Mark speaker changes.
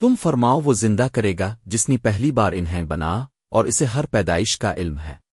Speaker 1: تم فرماؤ وہ زندہ کرے گا جس نے پہلی بار انہیں بنا اور اسے ہر پیدائش کا علم ہے۔